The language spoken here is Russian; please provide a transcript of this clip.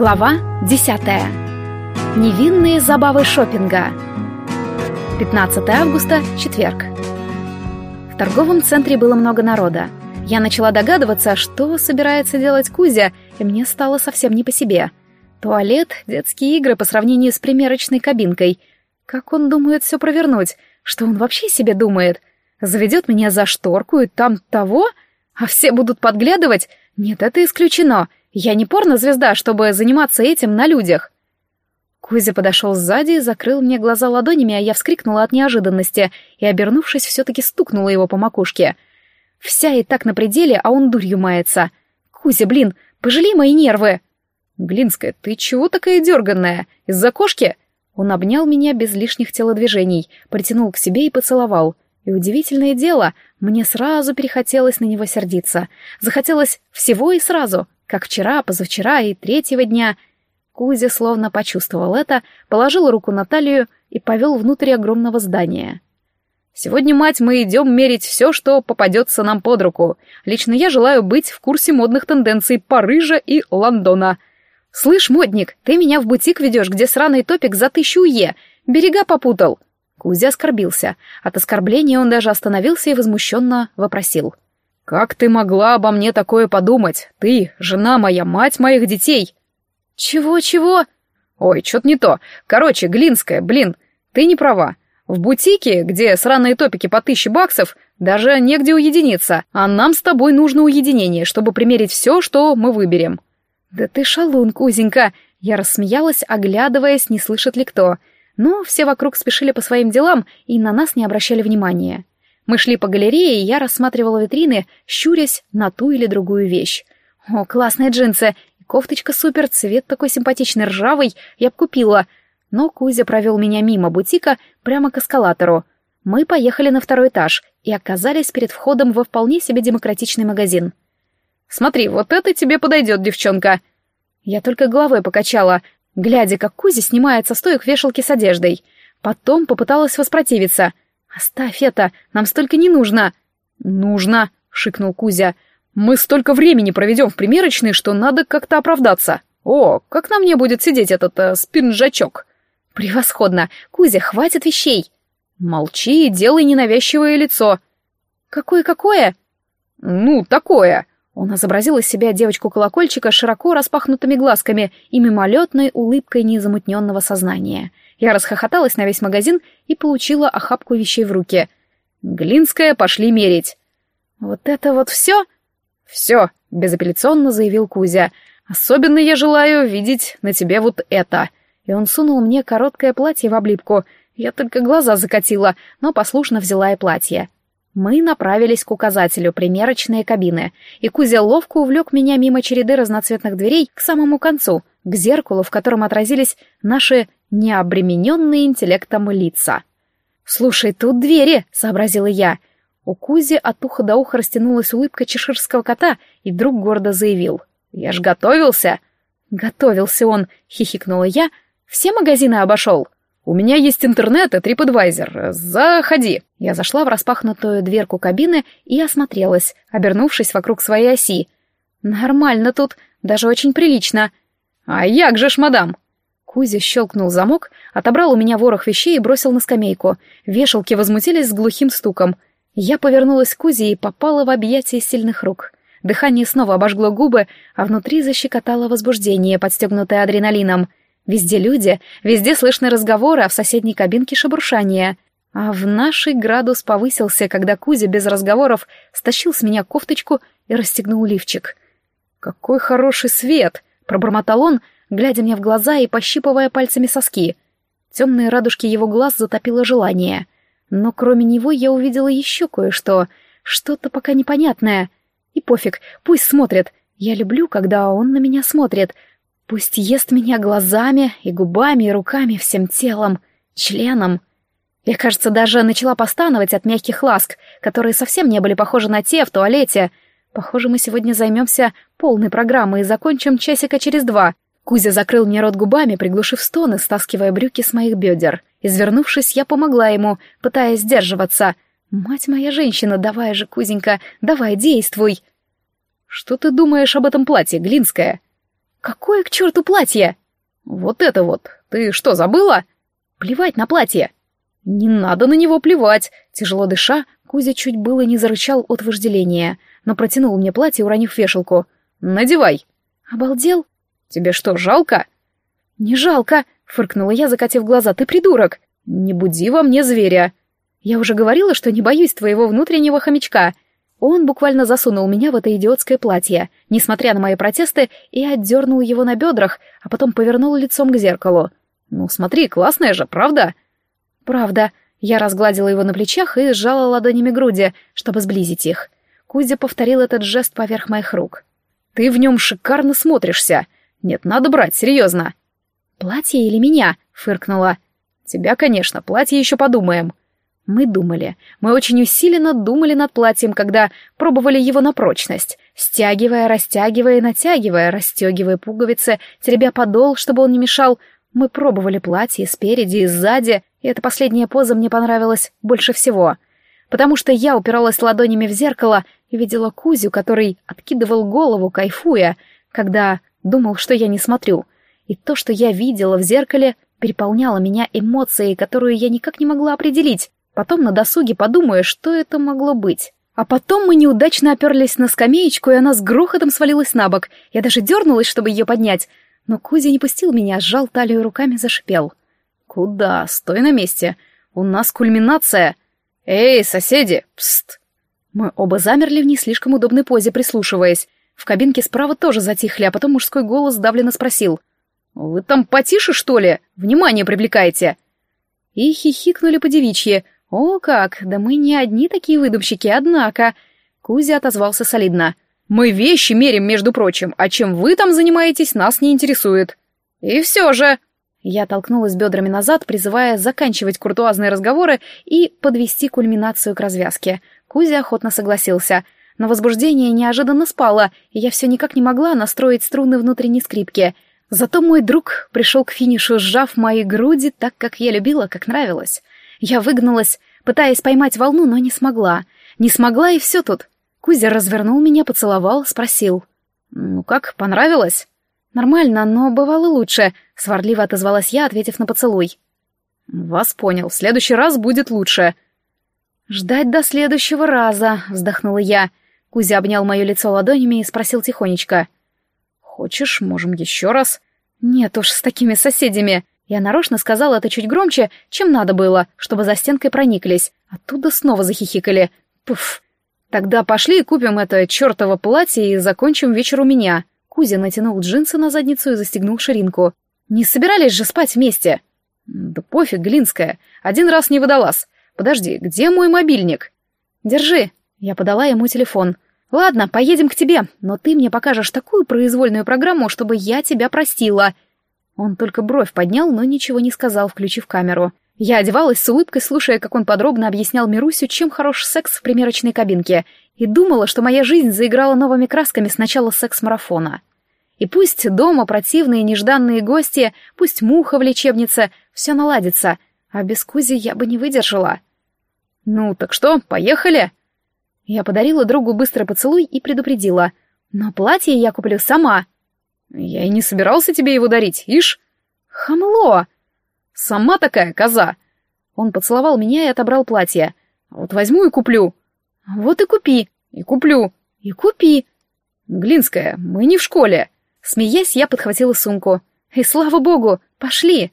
Глава 10. Невинные забавы шопинга. 15 августа, четверг. В торговом центре было много народа. Я начала догадываться, что собирается делать Кузя, и мне стало совсем не по себе. Туалет, детские игры по сравнению с примерочной кабинкой. Как он думает все провернуть? Что он вообще себе думает? Заведет меня за шторку и там того? А все будут подглядывать? Нет, это исключено. Я не порно-звезда, чтобы заниматься этим на людях. Кузя подошел сзади закрыл мне глаза ладонями, а я вскрикнула от неожиданности и, обернувшись, все-таки стукнула его по макушке. Вся и так на пределе, а он дурью мается. Кузя, блин, пожалей мои нервы. Глинская, ты чего такая дерганная? Из-за кошки? Он обнял меня без лишних телодвижений, притянул к себе и поцеловал. И удивительное дело, мне сразу перехотелось на него сердиться. Захотелось всего и сразу — как вчера, позавчера и третьего дня. Кузя словно почувствовал это, положил руку на талию и повел внутрь огромного здания. «Сегодня, мать, мы идем мерить все, что попадется нам под руку. Лично я желаю быть в курсе модных тенденций Парижа и Лондона. Слышь, модник, ты меня в бутик ведешь, где сраный топик за тысячу е. Берега попутал». Кузя оскорбился. От оскорбления он даже остановился и возмущенно вопросил. «Как ты могла обо мне такое подумать? Ты, жена моя, мать моих детей!» «Чего-чего?» «Ой, что-то не то. Короче, Глинская, блин, ты не права. В бутике, где сраные топики по тысяче баксов, даже негде уединиться, а нам с тобой нужно уединение, чтобы примерить все, что мы выберем». «Да ты шалун, Кузенька!» Я рассмеялась, оглядываясь, не слышит ли кто. Но все вокруг спешили по своим делам и на нас не обращали внимания. Мы шли по галерее, и я рассматривала витрины, щурясь на ту или другую вещь. О, классные джинсы! И кофточка супер, цвет такой симпатичный, ржавый, я б купила. Но Кузя провел меня мимо бутика прямо к эскалатору. Мы поехали на второй этаж и оказались перед входом во вполне себе демократичный магазин. «Смотри, вот это тебе подойдет, девчонка!» Я только головой покачала, глядя, как Кузя снимает со стоек вешалки с одеждой. Потом попыталась воспротивиться — «Оставь это, нам столько не нужно!» «Нужно!» — шикнул Кузя. «Мы столько времени проведем в примерочной, что надо как-то оправдаться. О, как на мне будет сидеть этот э, спинжачок!» «Превосходно! Кузя, хватит вещей!» «Молчи и делай ненавязчивое лицо!» «Какое-какое?» «Ну, такое!» Он изобразил из себя девочку-колокольчика широко распахнутыми глазками и мимолетной улыбкой незамутненного сознания. Я расхохоталась на весь магазин и получила охапку вещей в руки. «Глинская, пошли мерить!» «Вот это вот все?» «Все», — безапелляционно заявил Кузя. «Особенно я желаю видеть на тебе вот это». И он сунул мне короткое платье в облипку. Я только глаза закатила, но послушно взяла и платье. Мы направились к указателю примерочные кабины, и Кузя ловко увлек меня мимо череды разноцветных дверей к самому концу, к зеркалу, в котором отразились наши необремененные интеллектом лица. «Слушай, тут двери!» — сообразила я. У Кузи от уха до уха растянулась улыбка чеширского кота, и друг гордо заявил. «Я ж готовился!» «Готовился он!» — хихикнула я. «Все магазины обошел!» «У меня есть интернет и TripAdvisor. Заходи!» Я зашла в распахнутую дверку кабины и осмотрелась, обернувшись вокруг своей оси. «Нормально тут, даже очень прилично!» «А як же ж, мадам!» Кузя щелкнул замок, отобрал у меня ворох вещей и бросил на скамейку. Вешалки возмутились с глухим стуком. Я повернулась к Кузе и попала в объятия сильных рук. Дыхание снова обожгло губы, а внутри защекотало возбуждение, подстегнутое адреналином. Везде люди, везде слышны разговоры, а в соседней кабинке шебуршание. А в нашей градус повысился, когда Кузя без разговоров стащил с меня кофточку и расстегнул лифчик. «Какой хороший свет!» — пробормотал он, глядя мне в глаза и пощипывая пальцами соски. Темные радужки его глаз затопило желание. Но кроме него я увидела еще кое-что, что-то пока непонятное. И пофиг, пусть смотрит. Я люблю, когда он на меня смотрит. Пусть ест меня глазами и губами, и руками, всем телом, членом. Я, кажется, даже начала постановать от мягких ласк, которые совсем не были похожи на те в туалете. Похоже, мы сегодня займемся полной программой и закончим часика через два. Кузя закрыл мне рот губами, приглушив стоны, стаскивая брюки с моих бедер. Извернувшись, я помогла ему, пытаясь сдерживаться. «Мать моя женщина, давай же, Кузенька, давай, действуй!» «Что ты думаешь об этом платье, Глинская?» Какое к черту платье? Вот это вот. Ты что, забыла? Плевать на платье. Не надо на него плевать. Тяжело дыша, Кузя чуть было не зарычал от вожделения, но протянул мне платье, уронив вешалку. «Надевай!» «Обалдел?» «Тебе что, жалко?» «Не жалко!» — фыркнула я, закатив глаза. «Ты придурок!» «Не буди во мне зверя!» «Я уже говорила, что не боюсь твоего внутреннего хомячка!» Он буквально засунул меня в это идиотское платье, несмотря на мои протесты, и отдернул его на бедрах, а потом повернул лицом к зеркалу. «Ну смотри, классная же, правда?» «Правда». Я разгладила его на плечах и сжала ладонями груди, чтобы сблизить их. Кузя повторил этот жест поверх моих рук. «Ты в нем шикарно смотришься. Нет, надо брать, серьезно». «Платье или меня?» — фыркнула. «Тебя, конечно, платье еще подумаем». Мы думали. Мы очень усиленно думали над платьем, когда пробовали его на прочность, стягивая, растягивая, натягивая, расстегивая пуговицы, теребя подол, чтобы он не мешал. Мы пробовали платье спереди и сзади, и эта последняя поза мне понравилась больше всего. Потому что я упиралась ладонями в зеркало и видела Кузю, который откидывал голову, кайфуя, когда думал, что я не смотрю. И то, что я видела в зеркале, переполняло меня эмоцией, которую я никак не могла определить. Потом на досуге подумаю, что это могло быть. А потом мы неудачно оперлись на скамеечку, и она с грохотом свалилась на бок. Я даже дернулась, чтобы ее поднять. Но Кузя не пустил меня, сжал талию руками, зашипел. «Куда? Стой на месте. У нас кульминация. Эй, соседи! Пст!» Мы оба замерли в не слишком удобной позе, прислушиваясь. В кабинке справа тоже затихли, а потом мужской голос давленно спросил. «Вы там потише, что ли? Внимание привлекаете!» И хихикнули по девичьи, «О как! Да мы не одни такие выдумщики, однако!» Кузя отозвался солидно. «Мы вещи мерим, между прочим, а чем вы там занимаетесь, нас не интересует. И все же...» Я толкнулась бедрами назад, призывая заканчивать куртуазные разговоры и подвести кульминацию к развязке. Кузя охотно согласился. Но возбуждение неожиданно спало, и я все никак не могла настроить струны внутренней скрипки. Зато мой друг пришел к финишу, сжав мои груди так, как я любила, как нравилось. Я выгнулась, пытаясь поймать волну, но не смогла. Не смогла, и все тут. Кузя развернул меня, поцеловал, спросил. «Ну как, понравилось?» «Нормально, но бывало лучше», — сварливо отозвалась я, ответив на поцелуй. «Вас понял. В следующий раз будет лучше». «Ждать до следующего раза», — вздохнула я. Кузя обнял мое лицо ладонями и спросил тихонечко. «Хочешь, можем еще раз?» «Нет уж, с такими соседями». Я нарочно сказала это чуть громче, чем надо было, чтобы за стенкой прониклись. Оттуда снова захихикали. Пуф. Тогда пошли и купим это чертово платье и закончим вечер у меня. Кузя натянул джинсы на задницу и застегнул ширинку. Не собирались же спать вместе? Да пофиг, Глинская. Один раз не выдалась. Подожди, где мой мобильник? Держи. Я подала ему телефон. Ладно, поедем к тебе, но ты мне покажешь такую произвольную программу, чтобы я тебя простила. Он только бровь поднял, но ничего не сказал, включив камеру. Я одевалась с улыбкой, слушая, как он подробно объяснял Мирусю, чем хорош секс в примерочной кабинке, и думала, что моя жизнь заиграла новыми красками с начала секс-марафона. И пусть дома противные нежданные гости, пусть муха в лечебнице, все наладится, а без Кузи я бы не выдержала. «Ну, так что, поехали?» Я подарила другу быстрый поцелуй и предупредила. «Но платье я куплю сама». Я и не собирался тебе его дарить, ишь. Хамло! Сама такая коза. Он поцеловал меня и отобрал платье. Вот возьму и куплю. Вот и купи. И куплю. И купи. Глинская, мы не в школе. Смеясь, я подхватила сумку. И слава богу, пошли.